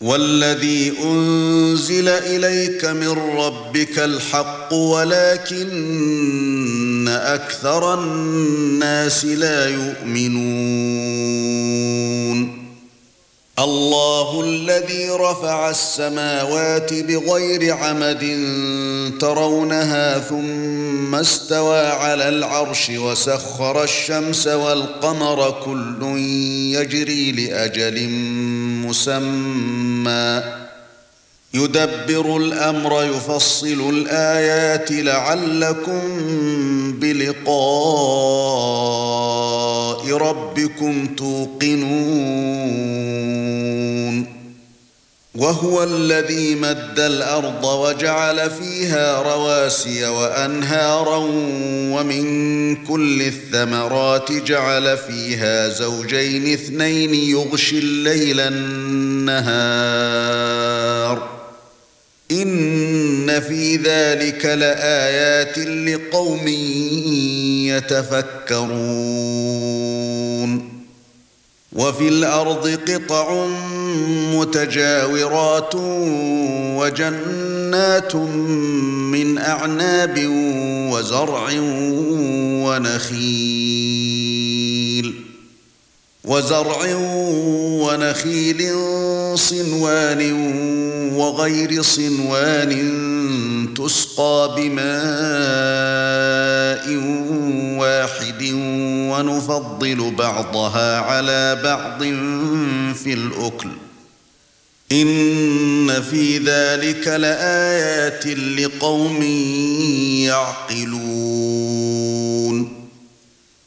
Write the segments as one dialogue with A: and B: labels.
A: والذي أنزل إليك من ربك الحق ولكن أكثر الناس لا يؤمنون. الله الذي رفع السماوات بغير عمد ترونها ثم استوى على العرش وسخر الشمس والقمر كل يجري لأجل مسمى. يدبر الأمر يفصل الآيات لعلكم بلقاء ربكم توقنون. وهو الذي مد الأرض وجعل فيها رواسي وأنهارا ومن كل الثمرات جعل فيها زوجين اثنين يغشي الليل النهار. إن في ذلك لآيات لقوم يتفكرون. وفي الأرض قطع متجاورات وجنات من أعناب وزرع ونخيل. وزرع ونخيل صنوان وغير صنوان تسقى بماء واحد ونفضل بعضها على بعض في الأكل. إن في ذلك لآيات لقوم يعقلون.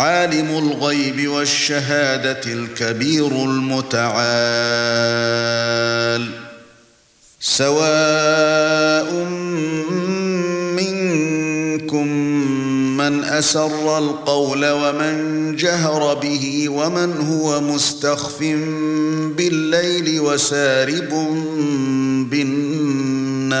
A: عالم الغيب والشهادة الكبير المتعال. سواء منكم من أسر القول ومن جهر به ومن هو مستخف بالليل وسارب بالنهار.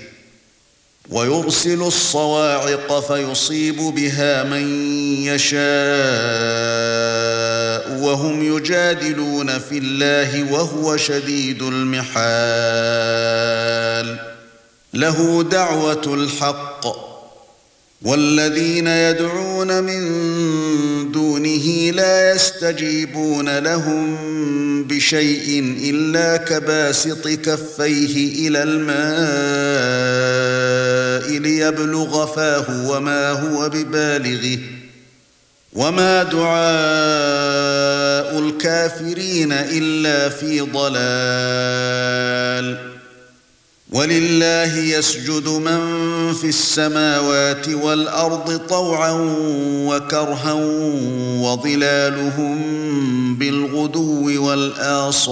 A: ويرسل الصواعق فيصيب بها من يشاء وهم يجادلون في الله وهو شديد المحال. له دعوة الحق. والذين يدعون من دونه لا يستجيبون لهم بشيء إلا كباسط كفيه إلى الماء. ليبلغ فاه وما هو ببالغه وما دعاء الكافرين إلا في ضلال. ولله يسجد من في السماوات والأرض طوعا وكرها وظلالهم بالغدو والآصال.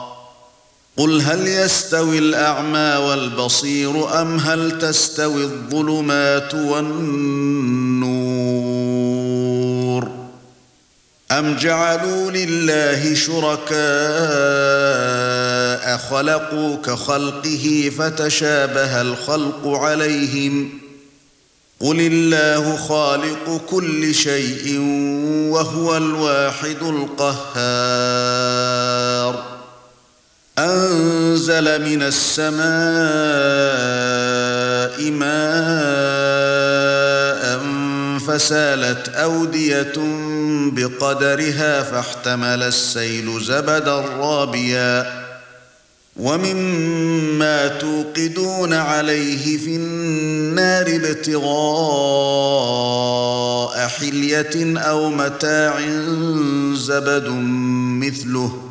A: قل هل يستوي الاعمى والبصير ام هل تستوي الظلمات والنور ام جعلوا لله شركاء خلقوا كخلقه فتشابه الخلق عليهم قل الله خالق كل شيء وهو الواحد القهار أنزل من السماء ماء فسالت أودية بقدرها فاحتمل السيل زبدا رابيا ومما توقدون عليه في النار ابتغاء حلية أو متاع زبد مثله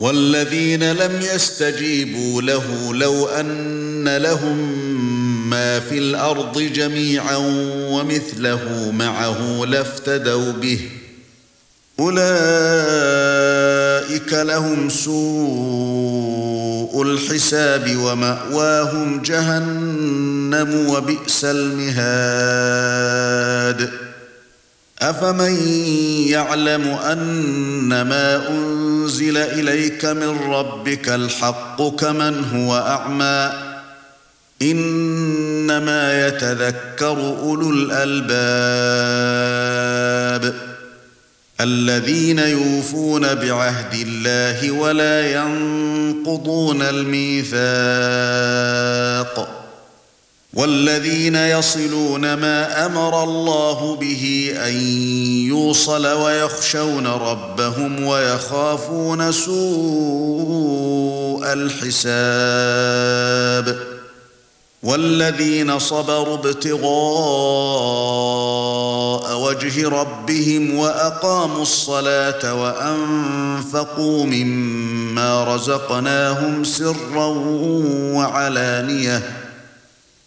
A: والذين لم يستجيبوا له لو أن لهم ما في الأرض جميعا ومثله معه لافتدوا به. أولئك لهم سوء الحساب ومأواهم جهنم وبئس المهاد. أفمن يعلم ان ما أنزل إليك من ربك الحق كمن هو أعمى؟ إنما يتذكر أولو الألباب الذين يوفون بعهد الله ولا ينقضون الميثاق. والذين يصلون ما أمر الله به أن يوصل ويخشون ربهم ويخافون سوء الحساب والذين صبروا ابتغاء وجه ربهم وأقاموا الصلاة وأنفقوا مما رزقناهم سرا وعلانية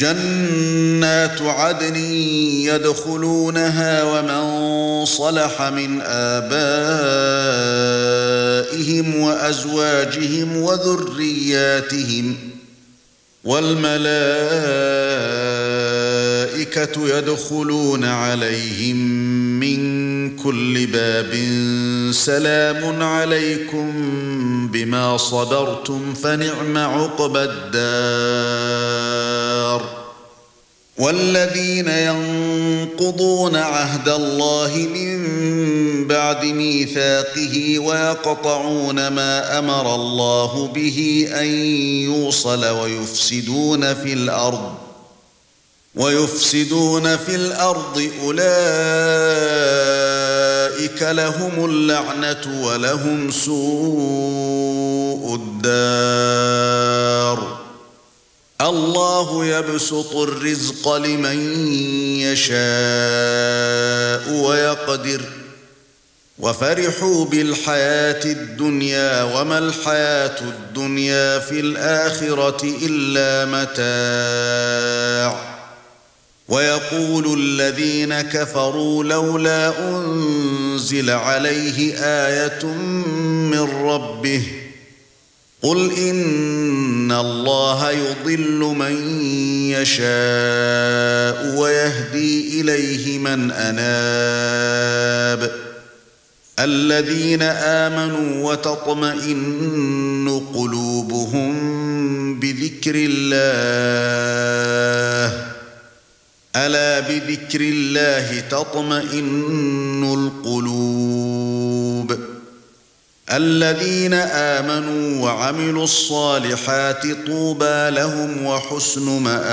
A: جنات عدن يدخلونها ومن صلح من آبائهم وأزواجهم وذرياتهم والملائكه يدخلون عليهم من كل باب. سلام عليكم بما صبرتم فنعم عقبى الدار. والذين ينقضون عهد الله من بعد ميثاقه ويقطعون ما أمر الله به أن يوصل ويفسدون في الأرض. ويفسدون في الأرض أولئك لهم اللعنة ولهم سوء الدار. الله يبسط الرزق لمن يشاء ويقدر. وفرحوا بالحياة الدنيا وما الحياة الدنيا في الآخرة إلا متاع. ويقول الذين كفروا لولا أنزل عليه آية من ربه قل إن الله يضل من يشاء ويهدي إليه من أناب الذين آمنوا وتطمئن قلوبهم بذكر الله ألا بذكر الله تطمئن القلوب؟ الذين آمنوا وعملوا الصالحات طوبى لهم وحسن مآب.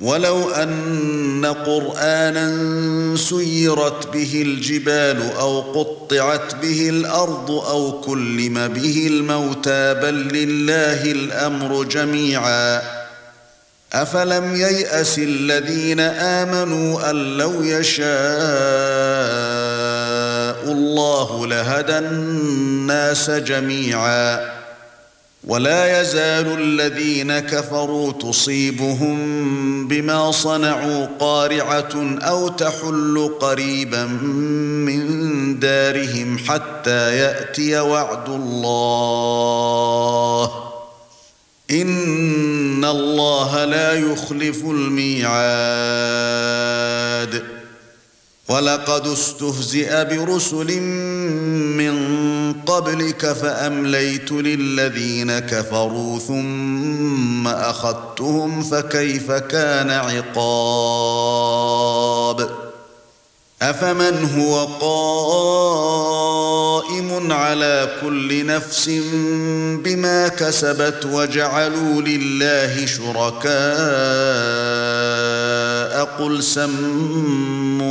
A: ولو أن قرآنا سيرت به الجبال أو قطعت به الأرض أو كلم به الموتى بل لله الأمر جميعا. أفلم ييأس الذين آمنوا أن لو يشاء الله لهدى الناس جميعا. ولا يزال الذين كفروا تصيبهم بما صنعوا قارعة أو تحل قريبا من دارهم حتى يأتي وعد الله. إن الله لا يخلف الميعاد. ولقد استهزئ برسل من قبلك فأمليت للذين كفروا ثم أخذتهم فكيف كان عقاب؟ أفمن هو قائم على كل نفس بما كسبت وجعلوا لله شركاء؟ قل سموهم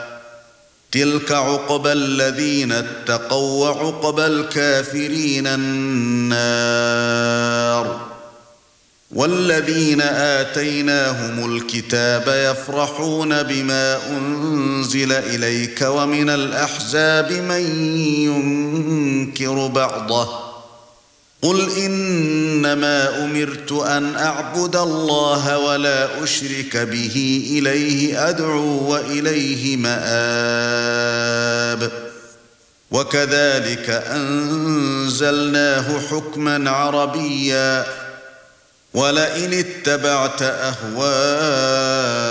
A: تلك عقبى الذين اتقوا وعقبى الكافرين النار والذين آتيناهم الكتاب يفرحون بما أنزل إليك ومن الأحزاب من ينكر بعضه قل انما امرت ان اعبد الله ولا اشرك به اليه ادعو واليه مآب وكذلك انزلناه حكما عربيا ولئن اتبعت اهواءهم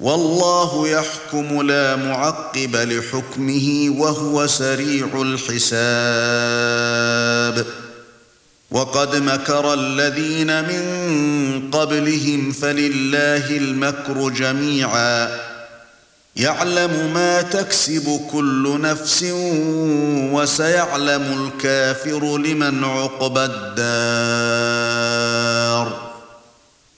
A: والله يحكم لا معقب لحكمه وهو سريع الحساب. وقد مكر الذين من قبلهم فلله المكر جميعا. يعلم ما تكسب كل نفس وسيعلم الكافر لمن عقبى الدار.